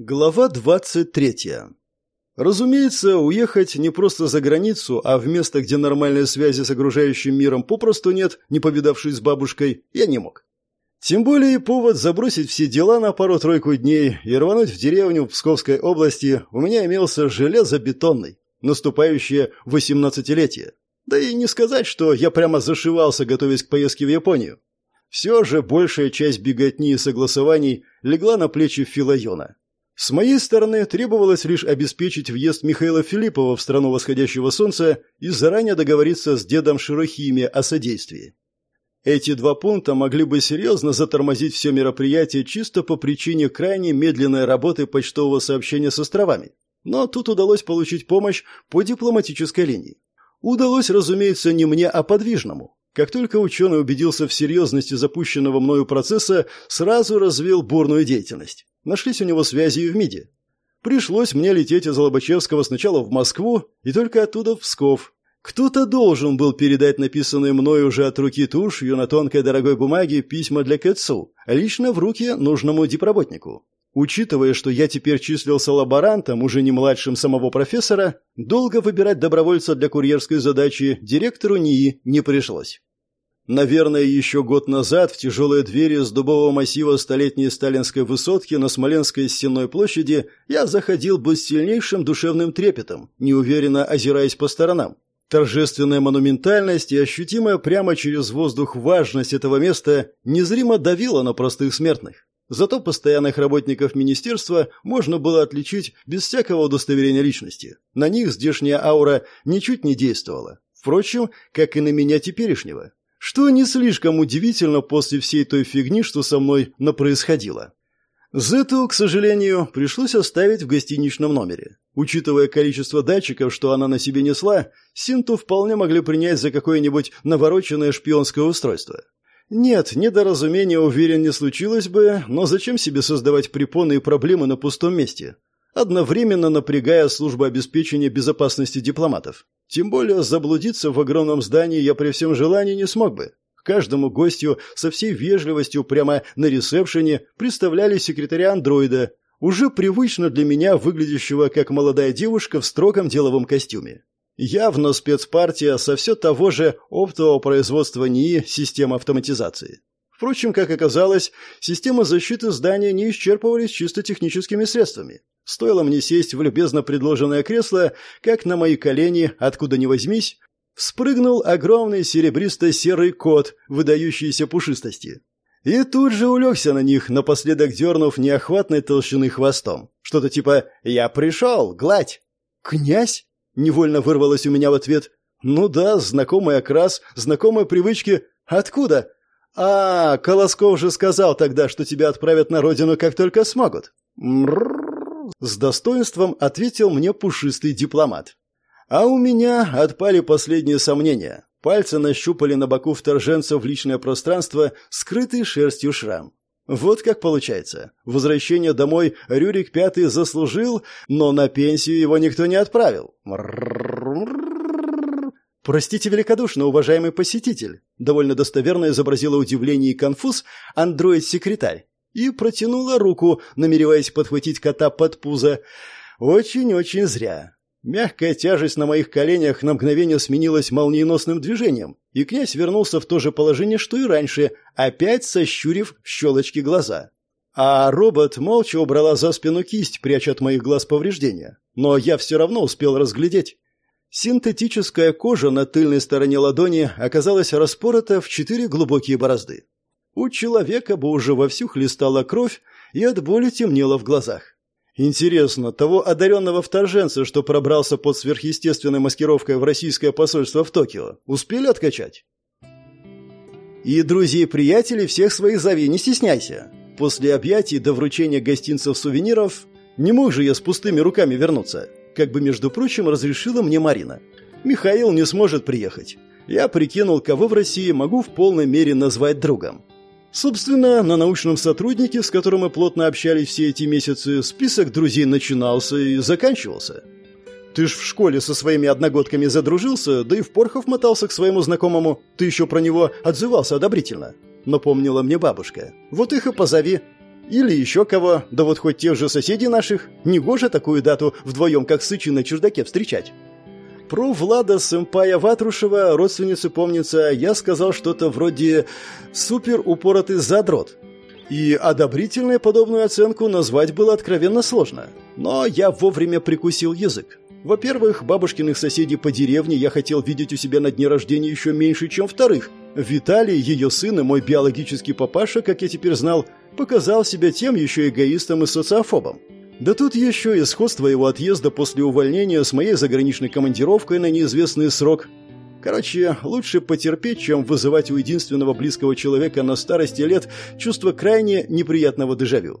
Глава 23. Разумеется, уехать не просто за границу, а в место, где нормальной связи с окружающим миром попросту нет, не повидавшись с бабушкой, я не мог. Тем более повод забросить все дела на пару-тройку дней и рвануть в деревню в Псковской области у меня имелся железобетонный, наступающее восемнадцатилетие. Да и не сказать, что я прямо зашивался, готовясь к поездке в Японию. Все же большая часть беготни и согласований легла на плечи Филайона. С моей стороны требовалось лишь обеспечить въезд Михаила Филиппова в страну восходящего солнца и заранее договориться с дедом Широхими о содействии. Эти два пункта могли бы серьезно затормозить все мероприятие чисто по причине крайне медленной работы почтового сообщения с островами. Но тут удалось получить помощь по дипломатической линии. Удалось, разумеется, не мне, а подвижному. Как только ученый убедился в серьезности запущенного мною процесса, сразу развил бурную деятельность. Нашлись у него связи и в МИДе. Пришлось мне лететь из Лобачевского сначала в Москву и только оттуда в Псков. Кто-то должен был передать написанные мной уже от руки тушью на тонкой дорогой бумаге письма для Кэтсу, лично в руки нужному дипработнику. Учитывая, что я теперь числился лаборантом, уже не младшим самого профессора, долго выбирать добровольца для курьерской задачи директору НИИ не пришлось. Наверное, еще год назад в тяжелые двери с дубового массива столетней сталинской высотки на Смоленской стенной площади я заходил бы с сильнейшим душевным трепетом, неуверенно озираясь по сторонам. Торжественная монументальность и ощутимая прямо через воздух важность этого места незримо давила на простых смертных. Зато постоянных работников министерства можно было отличить без всякого удостоверения личности. На них здешняя аура ничуть не действовала. Впрочем, как и на меня теперешнего. Что не слишком удивительно после всей той фигни, что со мной напроисходило. Зету, к сожалению, пришлось оставить в гостиничном номере. Учитывая количество датчиков, что она на себе несла, Синту вполне могли принять за какое-нибудь навороченное шпионское устройство. Нет, недоразумения, уверен, не случилось бы, но зачем себе создавать препоны и проблемы на пустом месте? одновременно напрягая службу обеспечения безопасности дипломатов. Тем более заблудиться в огромном здании я при всем желании не смог бы. К каждому гостю со всей вежливостью прямо на ресепшене представляли секретаря андроида, уже привычно для меня выглядящего как молодая девушка в строгом деловом костюме. Явно спецпартия со все того же оптового производства НИИ систем автоматизации. Впрочем, как оказалось, системы защиты здания не исчерпывались чисто техническими средствами. Стоило мне сесть в любезно предложенное кресло, как на мои колени, откуда ни возьмись, вспрыгнул огромный серебристо-серый кот, выдающийся пушистости. И тут же улегся на них, напоследок дернув неохватной толщины хвостом. Что-то типа «Я пришел, гладь!» «Князь?» — невольно вырвалось у меня в ответ. «Ну да, знакомый окрас, знакомые привычки. Откуда?» «А, Колосков же сказал тогда, что тебя отправят на родину, как только смогут». «Мрррр», — с достоинством ответил мне пушистый дипломат. А у меня отпали последние сомнения. Пальцы нащупали на боку вторженца в личное пространство скрытый шерстью шрам. Вот как получается. Возвращение домой Рюрик Пятый заслужил, но на пенсию его никто не отправил. «Простите великодушно, уважаемый посетитель», — довольно достоверно изобразила удивление и конфуз андроид-секретарь и протянула руку, намереваясь подхватить кота под пузо. Очень-очень зря. Мягкая тяжесть на моих коленях на мгновение сменилась молниеносным движением, и князь вернулся в то же положение, что и раньше, опять сощурив щелочки глаза. А робот молча убрала за спину кисть, пряча от моих глаз повреждения. Но я все равно успел разглядеть. Синтетическая кожа на тыльной стороне ладони оказалась распорота в четыре глубокие борозды. У человека бы уже вовсю хлестала кровь и от боли темнело в глазах. Интересно, того одаренного вторженца, что пробрался под сверхъестественной маскировкой в российское посольство в Токио, успели откачать? И друзей и приятелей всех своих зови, не стесняйся. После объятий до вручения гостинцев-сувениров не мог же я с пустыми руками вернуться как бы, между прочим, разрешила мне Марина. Михаил не сможет приехать. Я прикинул, кого в России могу в полной мере назвать другом. Собственно, на научном сотруднике, с которым мы плотно общались все эти месяцы, список друзей начинался и заканчивался. Ты ж в школе со своими одногодками задружился, да и в Порхов мотался к своему знакомому. Ты еще про него отзывался одобрительно. Напомнила мне бабушка. Вот их и позови. Или еще кого, да вот хоть тех же соседей наших. Негоже такую дату вдвоем, как сычи на чердаке, встречать. Про Влада Сэмпая Ватрушева, родственницы помнится, я сказал что-то вроде «супер упоротый задрот». И одобрительной подобную оценку назвать было откровенно сложно. Но я вовремя прикусил язык. Во-первых, бабушкиных соседей по деревне я хотел видеть у себя на дне рождения еще меньше, чем вторых. Виталий, ее сын и мой биологический папаша, как я теперь знал, показал себя тем еще эгоистом и социофобом. Да тут еще и сходство его отъезда после увольнения с моей заграничной командировкой на неизвестный срок. Короче, лучше потерпеть, чем вызывать у единственного близкого человека на старости лет чувство крайне неприятного дежавю.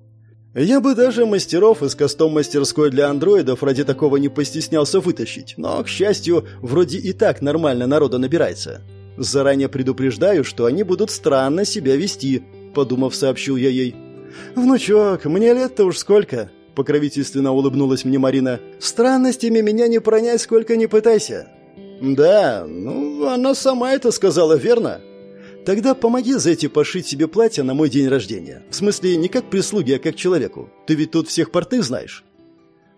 Я бы даже мастеров из кастом-мастерской для андроидов ради такого не постеснялся вытащить, но, к счастью, вроде и так нормально народа набирается. Заранее предупреждаю, что они будут странно себя вести, подумав, сообщил я ей. «Внучок, мне лет-то уж сколько?» Покровительственно улыбнулась мне Марина. «Странностями меня не пронять, сколько не пытайся». «Да, ну, она сама это сказала, верно?» «Тогда помоги зайти пошить себе платье на мой день рождения. В смысле, не как прислуги, а как человеку. Ты ведь тут всех портных знаешь».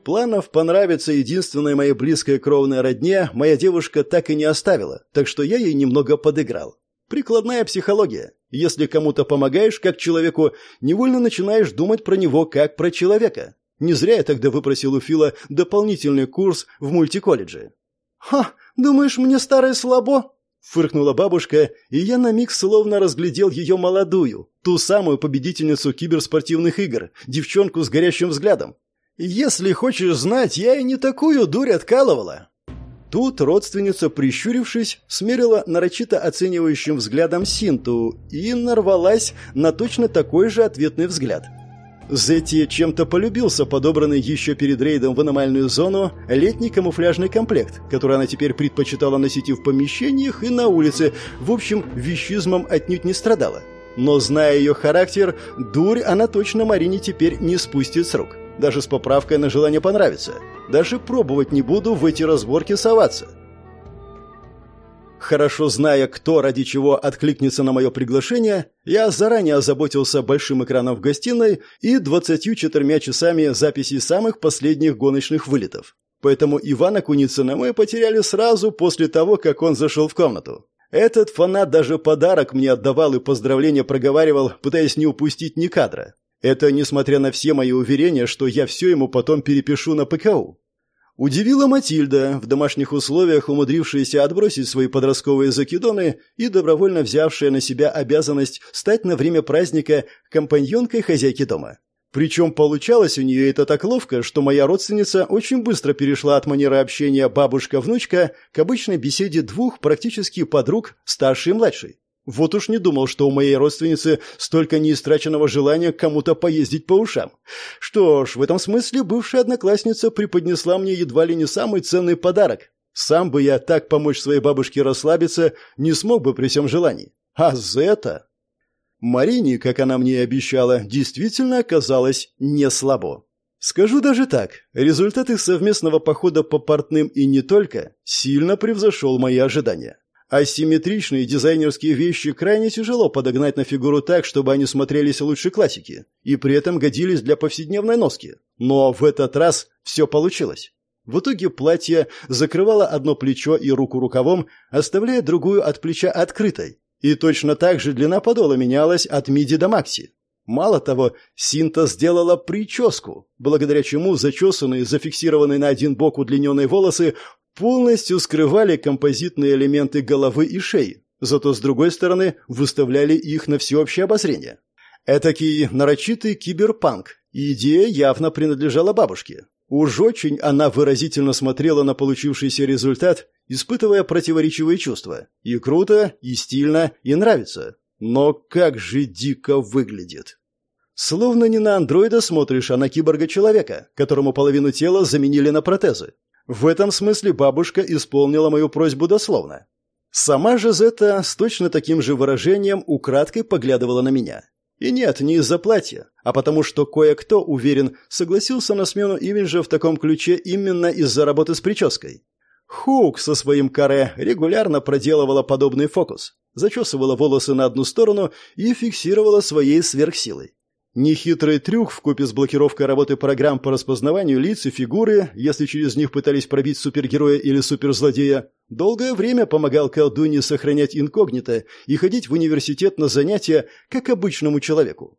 Планов понравиться единственной моей близкой кровной родне моя девушка так и не оставила, так что я ей немного подыграл. Прикладная психология. Если кому-то помогаешь как человеку, невольно начинаешь думать про него как про человека. Не зря я тогда выпросил у Фила дополнительный курс в мультиколледже. «Ха, думаешь, мне старое слабо?» Фыркнула бабушка, и я на миг словно разглядел ее молодую, ту самую победительницу киберспортивных игр, девчонку с горящим взглядом. «Если хочешь знать, я и не такую дурь откалывала». Тут родственница, прищурившись, смерила нарочито оценивающим взглядом Синту и нарвалась на точно такой же ответный взгляд – Зетти чем-то полюбился подобранный еще перед рейдом в аномальную зону летний камуфляжный комплект, который она теперь предпочитала носить и в помещениях, и на улице. В общем, вещизмом отнюдь не страдала. Но, зная ее характер, дурь она точно Марине теперь не спустит с рук. Даже с поправкой на желание понравиться. Даже пробовать не буду в эти разборки соваться. Хорошо зная, кто ради чего откликнется на мое приглашение, я заранее озаботился большим экраном в гостиной и 24 часами записи самых последних гоночных вылетов. Поэтому Ивана Куницына мы потеряли сразу после того, как он зашел в комнату. Этот фанат даже подарок мне отдавал и поздравления проговаривал, пытаясь не упустить ни кадра. Это несмотря на все мои уверения, что я все ему потом перепишу на ПКУ. Удивила Матильда, в домашних условиях умудрившаяся отбросить свои подростковые закидоны и добровольно взявшая на себя обязанность стать на время праздника компаньонкой хозяйки дома. Причем получалось у нее это так ловко, что моя родственница очень быстро перешла от манеры общения бабушка-внучка к обычной беседе двух практически подруг, старшей и младшей. Вот уж не думал, что у моей родственницы столько неистраченного желания кому-то поездить по ушам. Что ж, в этом смысле бывшая одноклассница преподнесла мне едва ли не самый ценный подарок. Сам бы я так помочь своей бабушке расслабиться не смог бы при всем желании. А Зета... Марине, как она мне и обещала, действительно оказалось не слабо. Скажу даже так, результат их совместного похода по портным и не только сильно превзошел мои ожидания. Асимметричные дизайнерские вещи крайне тяжело подогнать на фигуру так, чтобы они смотрелись лучше классики, и при этом годились для повседневной носки. Но в этот раз все получилось. В итоге платье закрывало одно плечо и руку рукавом, оставляя другую от плеча открытой. И точно так же длина подола менялась от миди до макси. Мало того, Синта сделала прическу, благодаря чему зачесанные, зафиксированные на один бок удлиненные волосы полностью скрывали композитные элементы головы и шеи, зато с другой стороны выставляли их на всеобщее обозрение. Этакий нарочитый киберпанк. Идея явно принадлежала бабушке. Уж очень она выразительно смотрела на получившийся результат, испытывая противоречивые чувства. И круто, и стильно, и нравится. Но как же дико выглядит. Словно не на андроида смотришь, а на киборга-человека, которому половину тела заменили на протезы. В этом смысле бабушка исполнила мою просьбу дословно. Сама же Зета с точно таким же выражением украдкой поглядывала на меня. И нет, не из-за платья, а потому что кое-кто, уверен, согласился на смену имиджа в таком ключе именно из-за работы с прической. Хук со своим каре регулярно проделывала подобный фокус. Зачесывала волосы на одну сторону и фиксировала своей сверхсилой. Нехитрый трюк в купе с блокировкой работы программ по распознаванию лиц и фигуры, если через них пытались пробить супергероя или суперзлодея, долгое время помогал колдуне сохранять инкогнито и ходить в университет на занятия, как обычному человеку.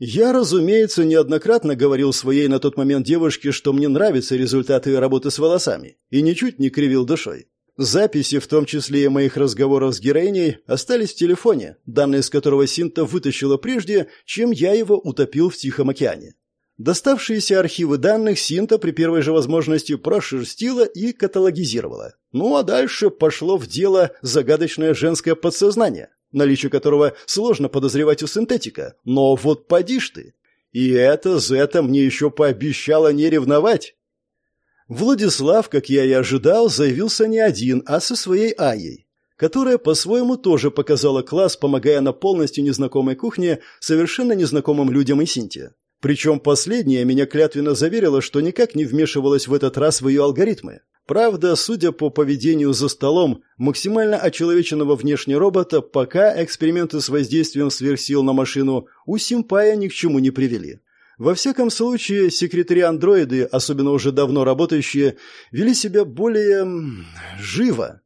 Я, разумеется, неоднократно говорил своей на тот момент девушке, что мне нравятся результаты работы с волосами, и ничуть не кривил душой. Записи, в том числе и моих разговоров с героиней, остались в телефоне, данные с которого Синта вытащила прежде, чем я его утопил в Тихом океане. Доставшиеся архивы данных Синта при первой же возможности прошерстила и каталогизировала. Ну а дальше пошло в дело загадочное женское подсознание, наличие которого сложно подозревать у синтетика. Но вот поди ж ты. И это Зета мне еще пообещала не ревновать. Владислав, как я и ожидал, заявился не один, а со своей Аей, которая по-своему тоже показала класс, помогая на полностью незнакомой кухне совершенно незнакомым людям и Синте. Причем последняя меня клятвенно заверила, что никак не вмешивалась в этот раз в ее алгоритмы. Правда, судя по поведению за столом максимально очеловеченного внешне робота, пока эксперименты с воздействием сверхсил на машину у Симпая ни к чему не привели. Во всяком случае, секретари-андроиды, особенно уже давно работающие, вели себя более... живо.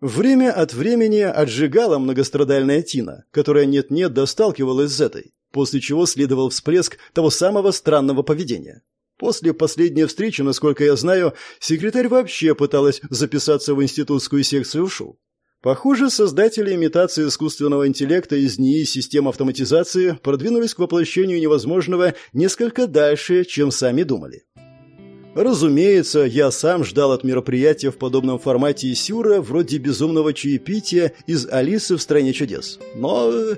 Время от времени отжигала многострадальная Тина, которая нет-нет досталкивалась с этой, после чего следовал всплеск того самого странного поведения. После последней встречи, насколько я знаю, секретарь вообще пыталась записаться в институтскую секцию ШУ. Похоже, создатели имитации искусственного интеллекта из НИИ систем автоматизации продвинулись к воплощению невозможного несколько дальше, чем сами думали. Разумеется, я сам ждал от мероприятия в подобном формате сюра, вроде безумного чаепития из «Алисы в стране чудес». Но э,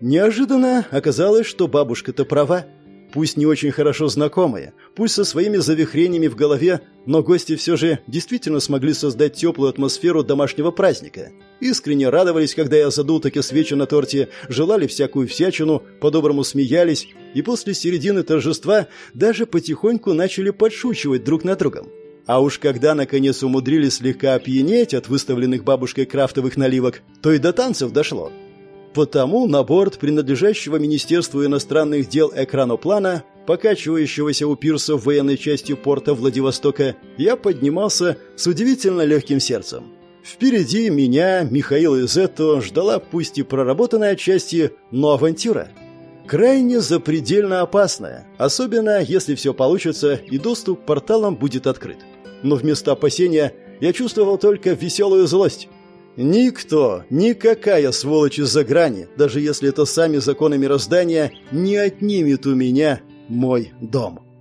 неожиданно оказалось, что бабушка-то права пусть не очень хорошо знакомые, пусть со своими завихрениями в голове, но гости все же действительно смогли создать теплую атмосферу домашнего праздника. Искренне радовались, когда я задул таки свечи на торте, желали всякую всячину, по-доброму смеялись, и после середины торжества даже потихоньку начали подшучивать друг над другом. А уж когда наконец умудрились слегка опьянеть от выставленных бабушкой крафтовых наливок, то и до танцев дошло. Потому на борт принадлежащего Министерству иностранных дел экраноплана, покачивающегося у пирса в военной части порта Владивостока, я поднимался с удивительно легким сердцем. Впереди меня, Михаил Изетто, ждала пусть и проработанная отчасти, но авантюра. Крайне запредельно опасная, особенно если все получится и доступ к порталам будет открыт. Но вместо опасения я чувствовал только веселую злость. Никто, никакая сволочь из-за грани, даже если это сами законы мироздания, не отнимет у меня мой дом.